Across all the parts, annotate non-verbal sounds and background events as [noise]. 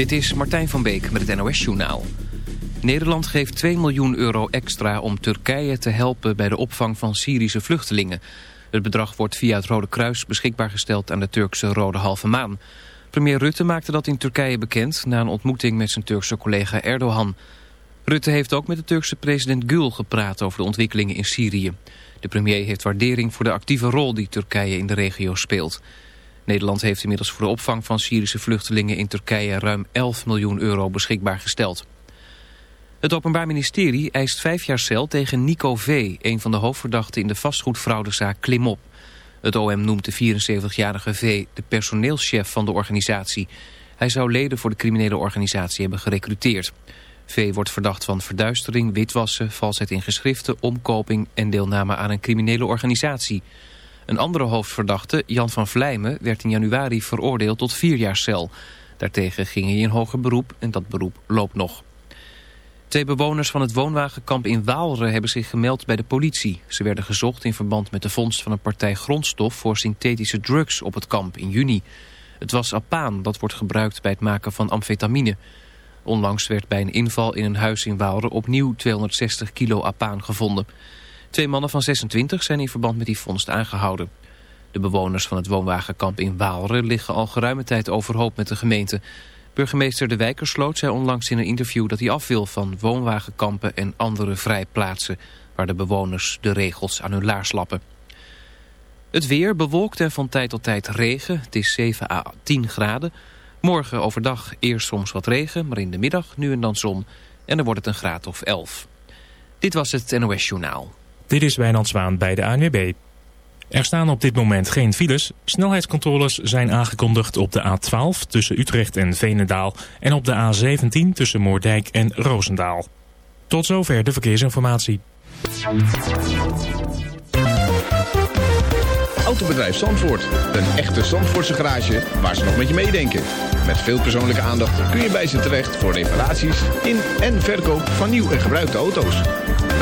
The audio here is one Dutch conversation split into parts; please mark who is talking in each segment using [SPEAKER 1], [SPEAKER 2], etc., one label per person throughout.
[SPEAKER 1] Dit is Martijn van Beek met het NOS-journaal. Nederland geeft 2 miljoen euro extra om Turkije te helpen bij de opvang van Syrische vluchtelingen. Het bedrag wordt via het Rode Kruis beschikbaar gesteld aan de Turkse Rode Halve Maan. Premier Rutte maakte dat in Turkije bekend na een ontmoeting met zijn Turkse collega Erdogan. Rutte heeft ook met de Turkse president Gül gepraat over de ontwikkelingen in Syrië. De premier heeft waardering voor de actieve rol die Turkije in de regio speelt. Nederland heeft inmiddels voor de opvang van Syrische vluchtelingen in Turkije ruim 11 miljoen euro beschikbaar gesteld. Het Openbaar Ministerie eist vijf jaar cel tegen Nico V., een van de hoofdverdachten in de vastgoedfraudezaak Klimop. Het OM noemt de 74-jarige V. de personeelschef van de organisatie. Hij zou leden voor de criminele organisatie hebben gerecruiteerd. V wordt verdacht van verduistering, witwassen, valsheid in geschriften, omkoping en deelname aan een criminele organisatie. Een andere hoofdverdachte, Jan van Vlijmen, werd in januari veroordeeld tot vier jaar cel. Daartegen ging hij in hoger beroep en dat beroep loopt nog. Twee bewoners van het woonwagenkamp in Waalre hebben zich gemeld bij de politie. Ze werden gezocht in verband met de vondst van een partij grondstof voor synthetische drugs op het kamp in juni. Het was apaan, dat wordt gebruikt bij het maken van amfetamine. Onlangs werd bij een inval in een huis in Waalre opnieuw 260 kilo apaan gevonden. Twee mannen van 26 zijn in verband met die vondst aangehouden. De bewoners van het woonwagenkamp in Waalre liggen al geruime tijd overhoop met de gemeente. Burgemeester De Wijkersloot zei onlangs in een interview dat hij af wil van woonwagenkampen en andere vrijplaatsen waar de bewoners de regels aan hun laars lappen. Het weer bewolkt en van tijd tot tijd regen. Het is 7 à 10 graden. Morgen overdag eerst soms wat regen, maar in de middag nu en dan zon. En dan wordt het een graad of 11. Dit was het NOS Journaal.
[SPEAKER 2] Dit is Wijnand Zwaan bij de ANWB. Er staan op dit moment geen files. Snelheidscontroles zijn aangekondigd op de A12 tussen Utrecht en Veenendaal... en op de A17 tussen Moordijk en Roosendaal. Tot zover de verkeersinformatie.
[SPEAKER 3] Autobedrijf Zandvoort. Een echte Zandvoortse garage waar ze nog met je meedenken. Met veel persoonlijke aandacht kun je bij ze terecht voor reparaties in en verkoop van nieuw en gebruikte auto's.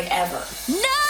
[SPEAKER 4] like ever.
[SPEAKER 5] No!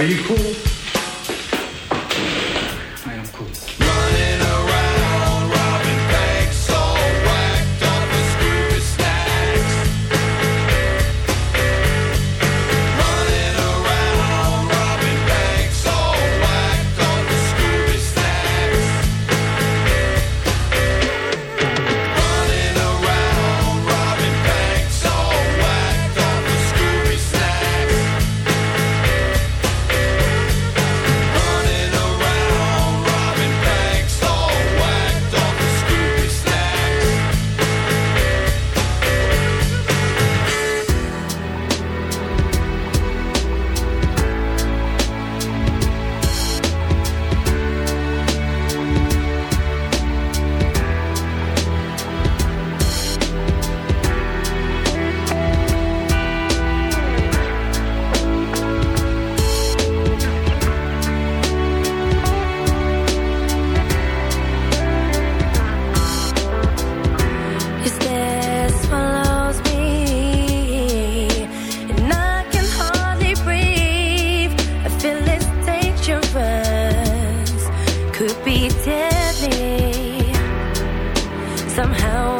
[SPEAKER 6] Are you cool?
[SPEAKER 7] could be deadly.
[SPEAKER 5] Somehow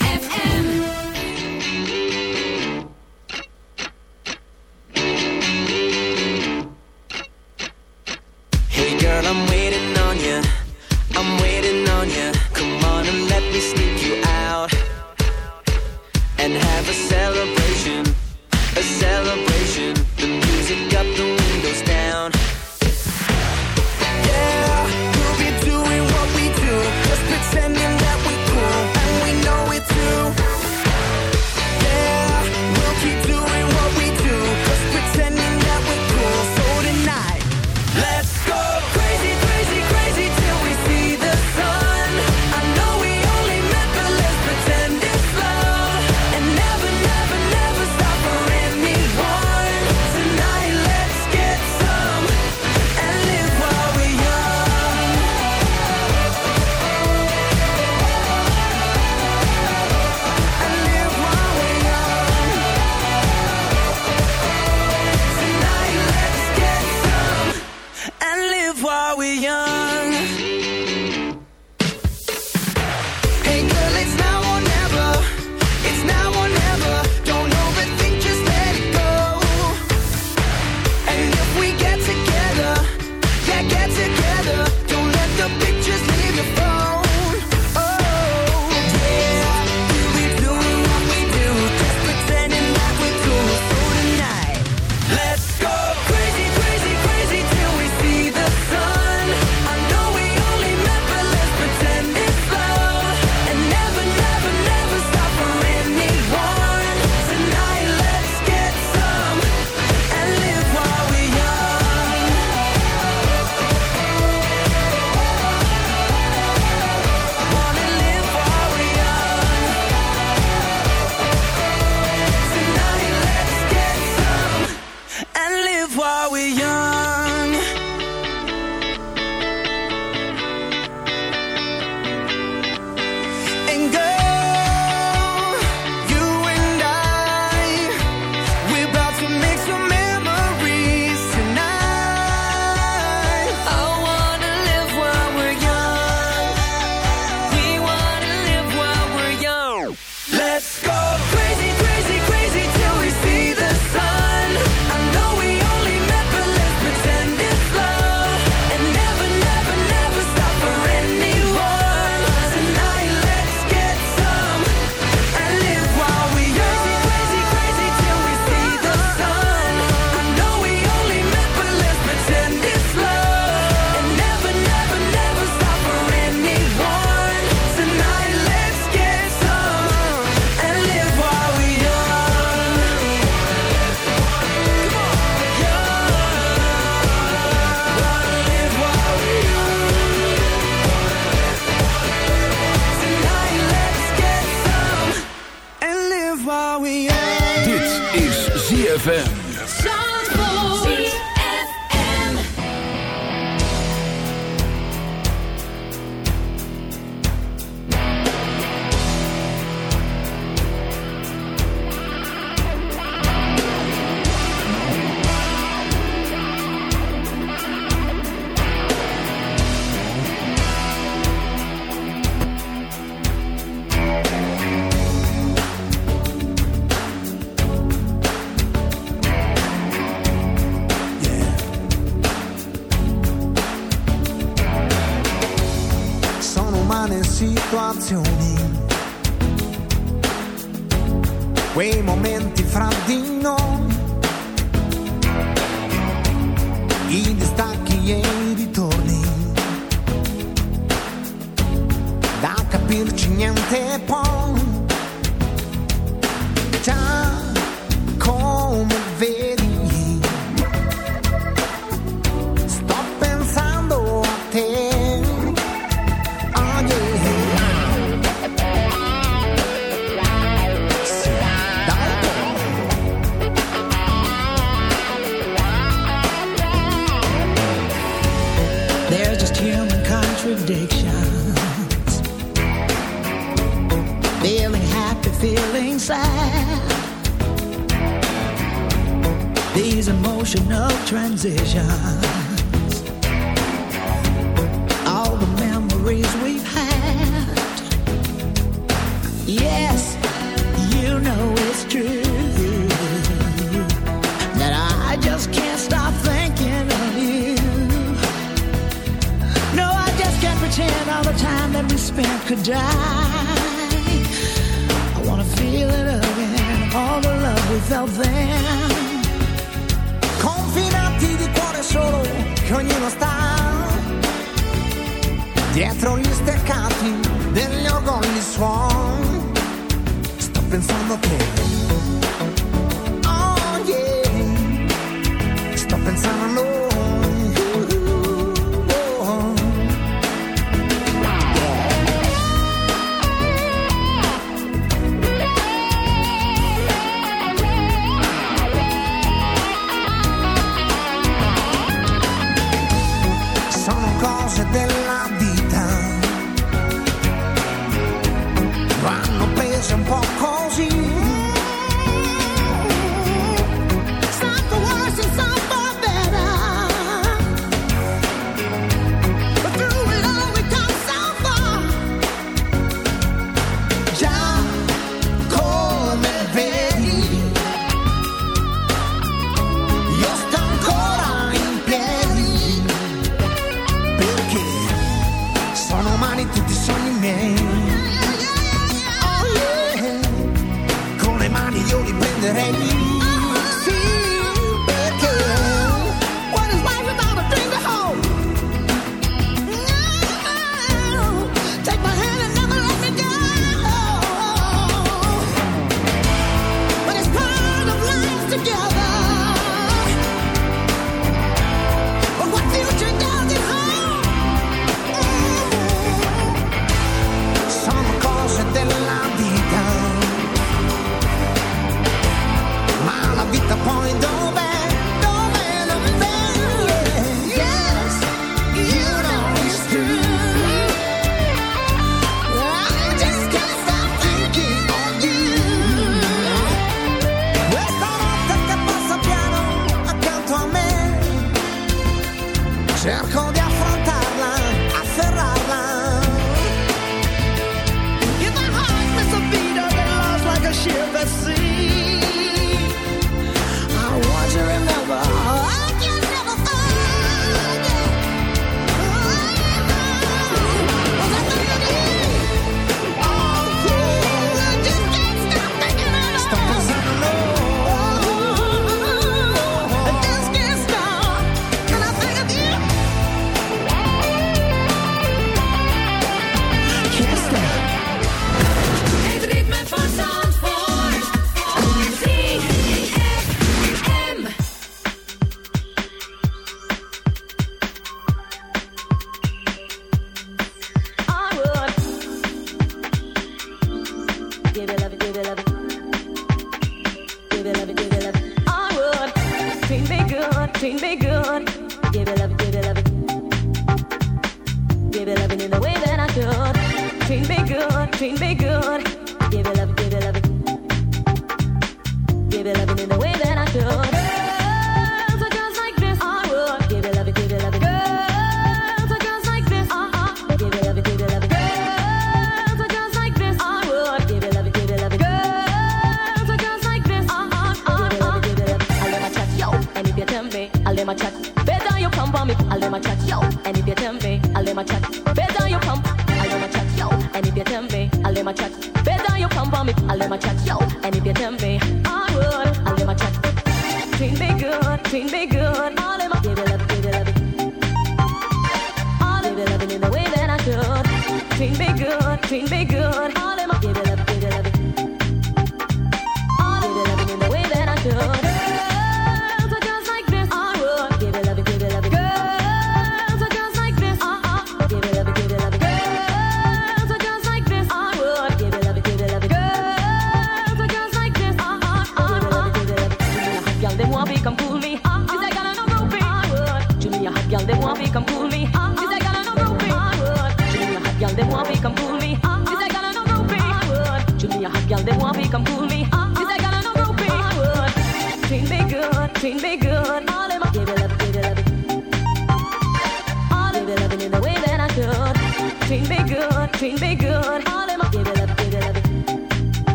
[SPEAKER 8] Treat me good.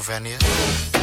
[SPEAKER 8] eslovénia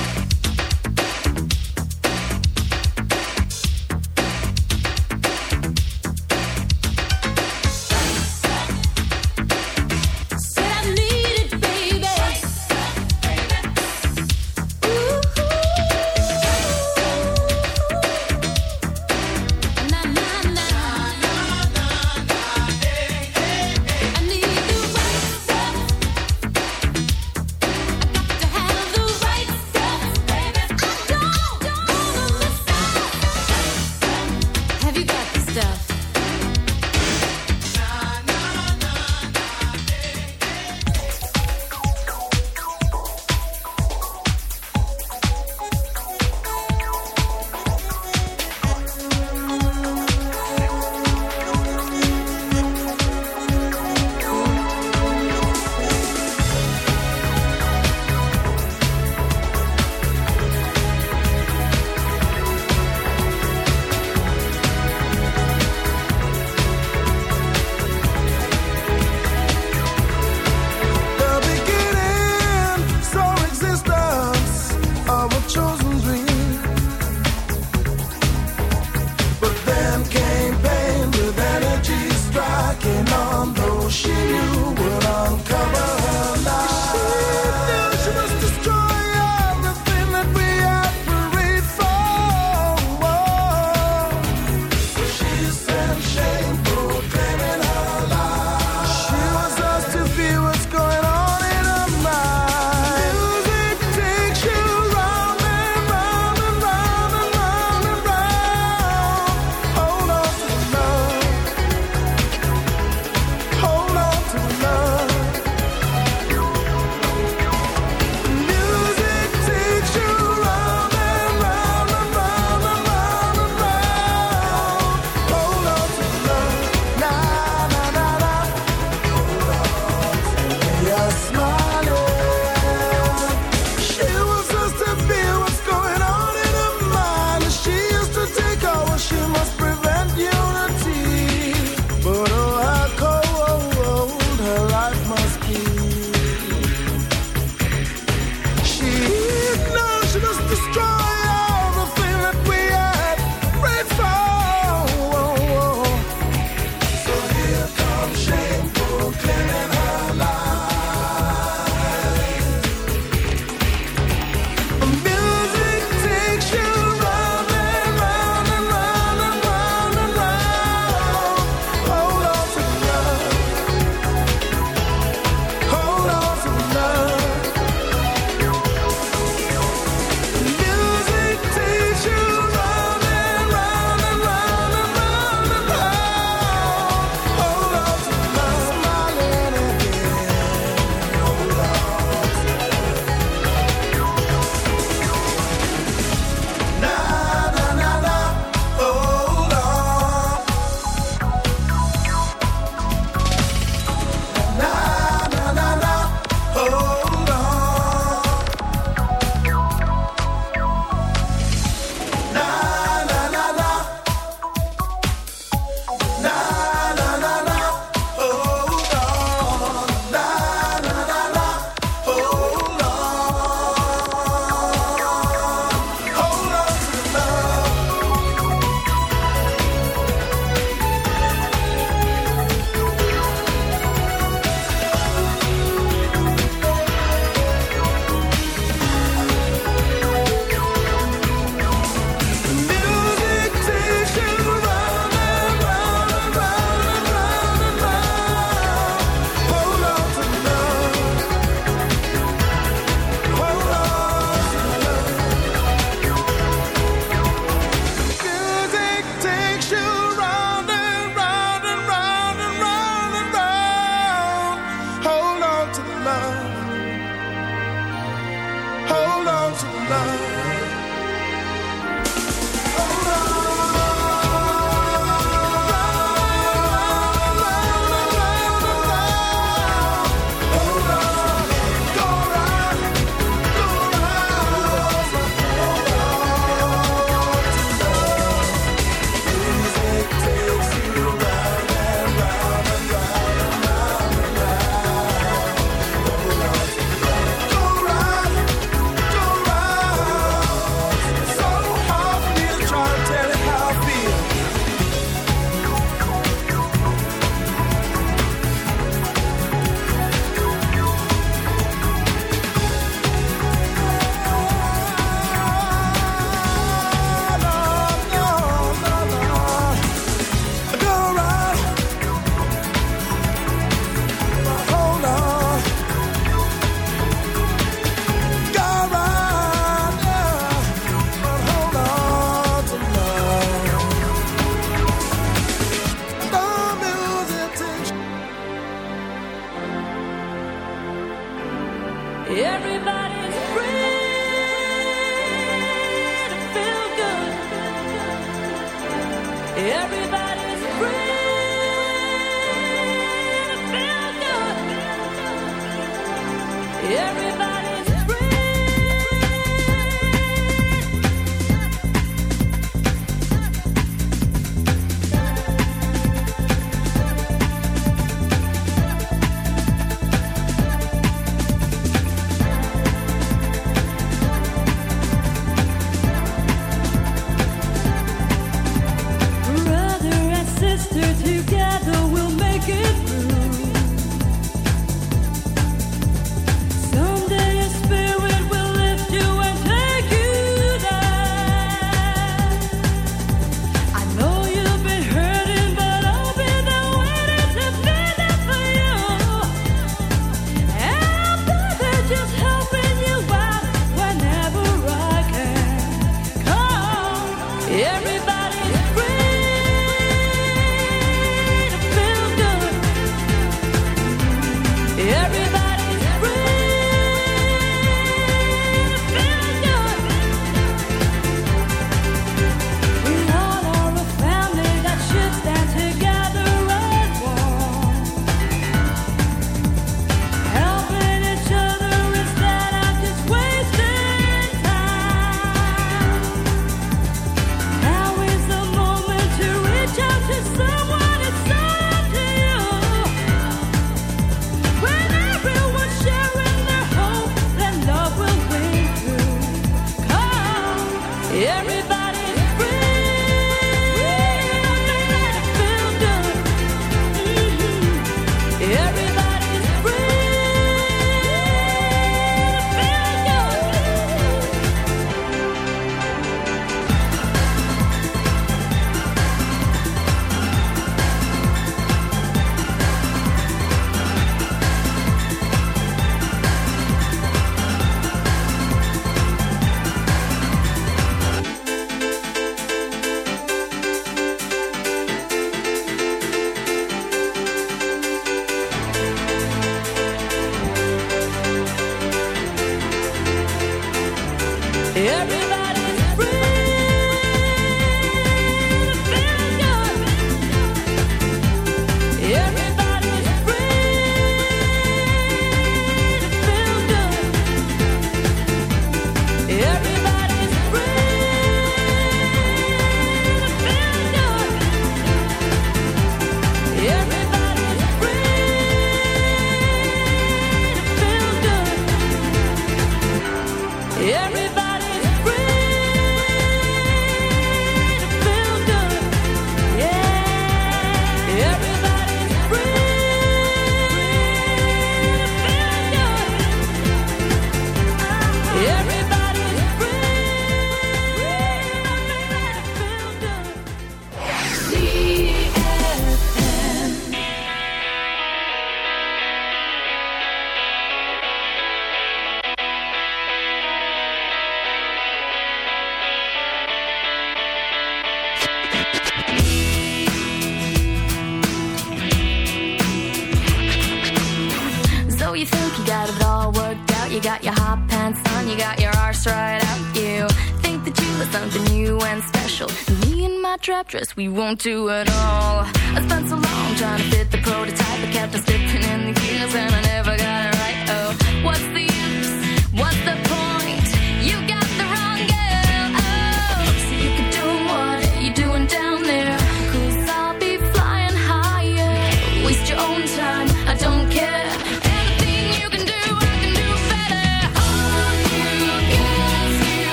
[SPEAKER 8] you
[SPEAKER 5] think you got it all worked out. You got your hot pants on, you got your arse right out. You think that you are something new and special. Me and my trap dress, we won't do it all. I spent so long trying to fit the prototype. I kept on slipping in the gears and I never got it right. Oh, what's the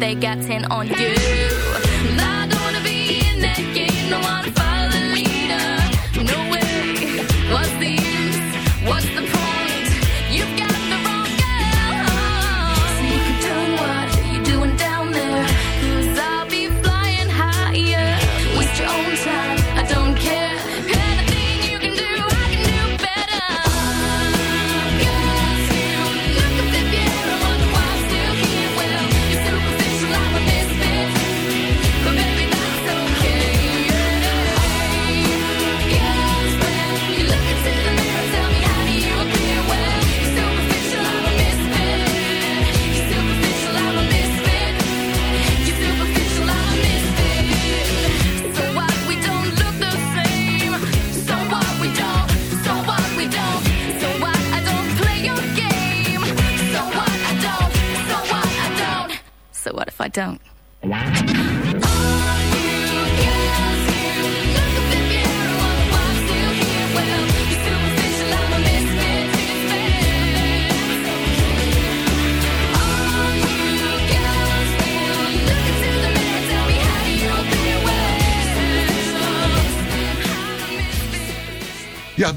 [SPEAKER 5] they got 10 on you. I don't wanna be in that game, no, wanna.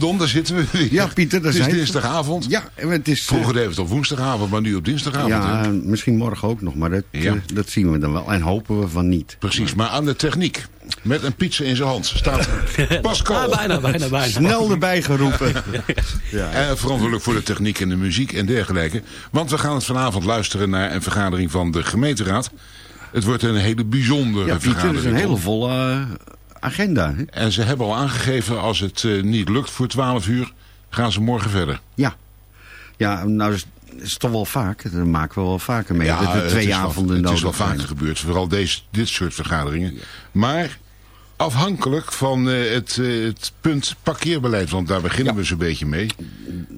[SPEAKER 9] Ja, Don, daar zitten we weer.
[SPEAKER 10] Ja, Pieter, daar
[SPEAKER 9] Het is
[SPEAKER 10] zijn we.
[SPEAKER 9] dinsdagavond.
[SPEAKER 10] Ja, en het is...
[SPEAKER 9] Vroeger deden we het op woensdagavond, maar nu op dinsdagavond.
[SPEAKER 10] ja,
[SPEAKER 9] hè?
[SPEAKER 10] misschien morgen ook nog, maar dat,
[SPEAKER 9] Ja.
[SPEAKER 10] eh, dat zien we dan wel. En hopen we van niet.
[SPEAKER 9] Precies, maar aan de techniek. Met een pizza in zijn hand staat [laughs] Pascal.
[SPEAKER 11] Ah, bijna, bijna, bijna.
[SPEAKER 10] Snel erbij geroepen. [laughs]
[SPEAKER 9] En verantwoordelijk voor de techniek en de muziek en dergelijke. Want we gaan het vanavond luisteren naar een vergadering van de gemeenteraad. Het wordt een hele bijzondere
[SPEAKER 10] Ja, Pieter,
[SPEAKER 9] vergadering.
[SPEAKER 10] dat is een hele volle eh, agenda. Hè?
[SPEAKER 9] En ze hebben al aangegeven, als het eh, niet lukt voor 12 uur, gaan ze morgen verder.
[SPEAKER 10] Ja. Ja, nou is, is toch wel vaak. Dat maken we wel vaker mee. dat er
[SPEAKER 9] het
[SPEAKER 10] twee
[SPEAKER 9] is wel-
[SPEAKER 10] avonden
[SPEAKER 9] Het is wel vaker gebeurd, vooral deze, dit soort vergaderingen. Maar afhankelijk van eh, het, eh, het punt parkeerbeleid, want daar beginnen we zo'n beetje mee.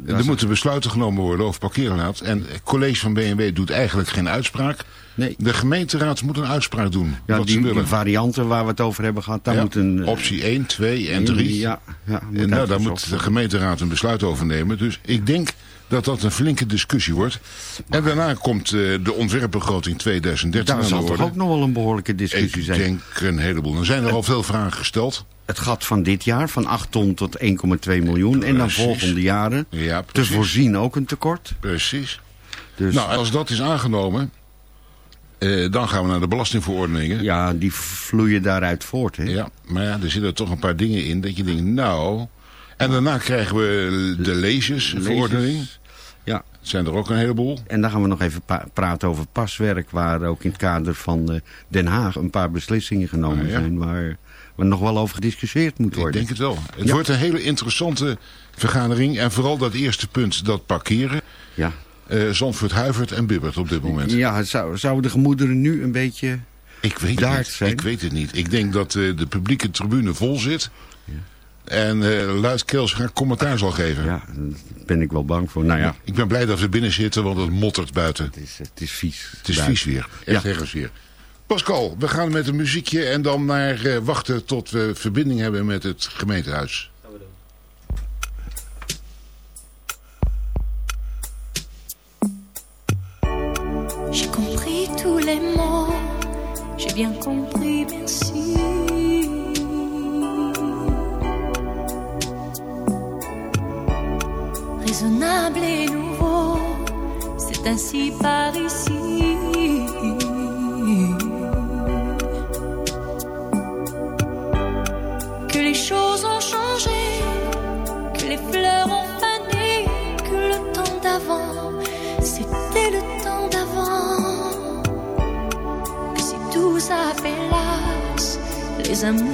[SPEAKER 9] Er moeten besluiten genomen worden over parkeerbeleid. En het college van BMW doet eigenlijk geen uitspraak.
[SPEAKER 10] Nee.
[SPEAKER 9] De gemeenteraad moet een uitspraak doen.
[SPEAKER 10] Ja,
[SPEAKER 9] wat
[SPEAKER 10] die, varianten waar we het over hebben gehad, daar
[SPEAKER 9] Ja,
[SPEAKER 10] moet een... eh,
[SPEAKER 9] Optie 1, 2 en 3.
[SPEAKER 10] Ja, ja, moet
[SPEAKER 9] en nou, daar moet de gemeenteraad een besluit over nemen. Dus ik denk dat dat een flinke discussie wordt. En daarna komt eh, de ontwerpbegroting 2013
[SPEAKER 10] Daar
[SPEAKER 9] aan de
[SPEAKER 10] zal toch ook nog wel een behoorlijke discussie
[SPEAKER 9] Ik
[SPEAKER 10] zijn.
[SPEAKER 9] denk een heleboel. Er zijn er al veel vragen gesteld.
[SPEAKER 10] Het gat van dit jaar, van 8 ton tot 1,2 miljoen. En dan volgende jaren
[SPEAKER 9] Ja,
[SPEAKER 10] te voorzien ook een tekort.
[SPEAKER 9] Precies.
[SPEAKER 10] Dus,
[SPEAKER 9] Nou, als dat is aangenomen, eh, dan gaan we naar de belastingverordeningen.
[SPEAKER 10] Ja, die vloeien daaruit voort. Hè?
[SPEAKER 9] Ja, maar ja, er zitten toch een paar dingen in dat je denkt, nou... En daarna krijgen we de lezersverordening.
[SPEAKER 10] Ja.
[SPEAKER 9] Zijn er ook een heleboel.
[SPEAKER 10] En dan gaan we nog even praten over paswerk... waar ook in het kader van eh, Den Haag een paar beslissingen genomen
[SPEAKER 9] Ah, ja.
[SPEAKER 10] zijn... waar, waar nog wel over gediscussieerd moet
[SPEAKER 9] Ik
[SPEAKER 10] worden.
[SPEAKER 9] denk het wel. Het
[SPEAKER 10] Ja.
[SPEAKER 9] wordt een hele interessante vergadering. En vooral dat eerste punt, dat parkeren.
[SPEAKER 10] Ja.
[SPEAKER 9] Eh, Zandvoort huivert en bibbert op dit moment.
[SPEAKER 10] Ja, zou, zouden de gemoederen nu een beetje...
[SPEAKER 9] Ik weet het
[SPEAKER 10] Daar
[SPEAKER 9] niet.
[SPEAKER 10] zijn.
[SPEAKER 9] Ik weet het niet. Ik denk dat eh, de publieke tribune vol zit. En eh luidkeels graag commentaar zal geven.
[SPEAKER 10] Ja, daar ben ik wel bang voor. Nou ja,
[SPEAKER 9] Ik ben blij dat we binnen zitten, want het mottert buiten.
[SPEAKER 10] het is, het is vies.
[SPEAKER 9] Het is
[SPEAKER 10] buiten.
[SPEAKER 9] vies weer. Echt
[SPEAKER 10] Ja.
[SPEAKER 9] ergens weer. Pascal, we gaan met een muziekje en dan naar eh, wachten tot we verbinding hebben met het gemeentehuis.
[SPEAKER 12] J'ai compris tous les mots, j'ai bien compris, Raisonnable et nouveau, c'est ainsi par ici. Que les choses ont changé, que les fleurs ont fané, que le temps d'avant, c'était le temps d'avant. Que si tout les amours.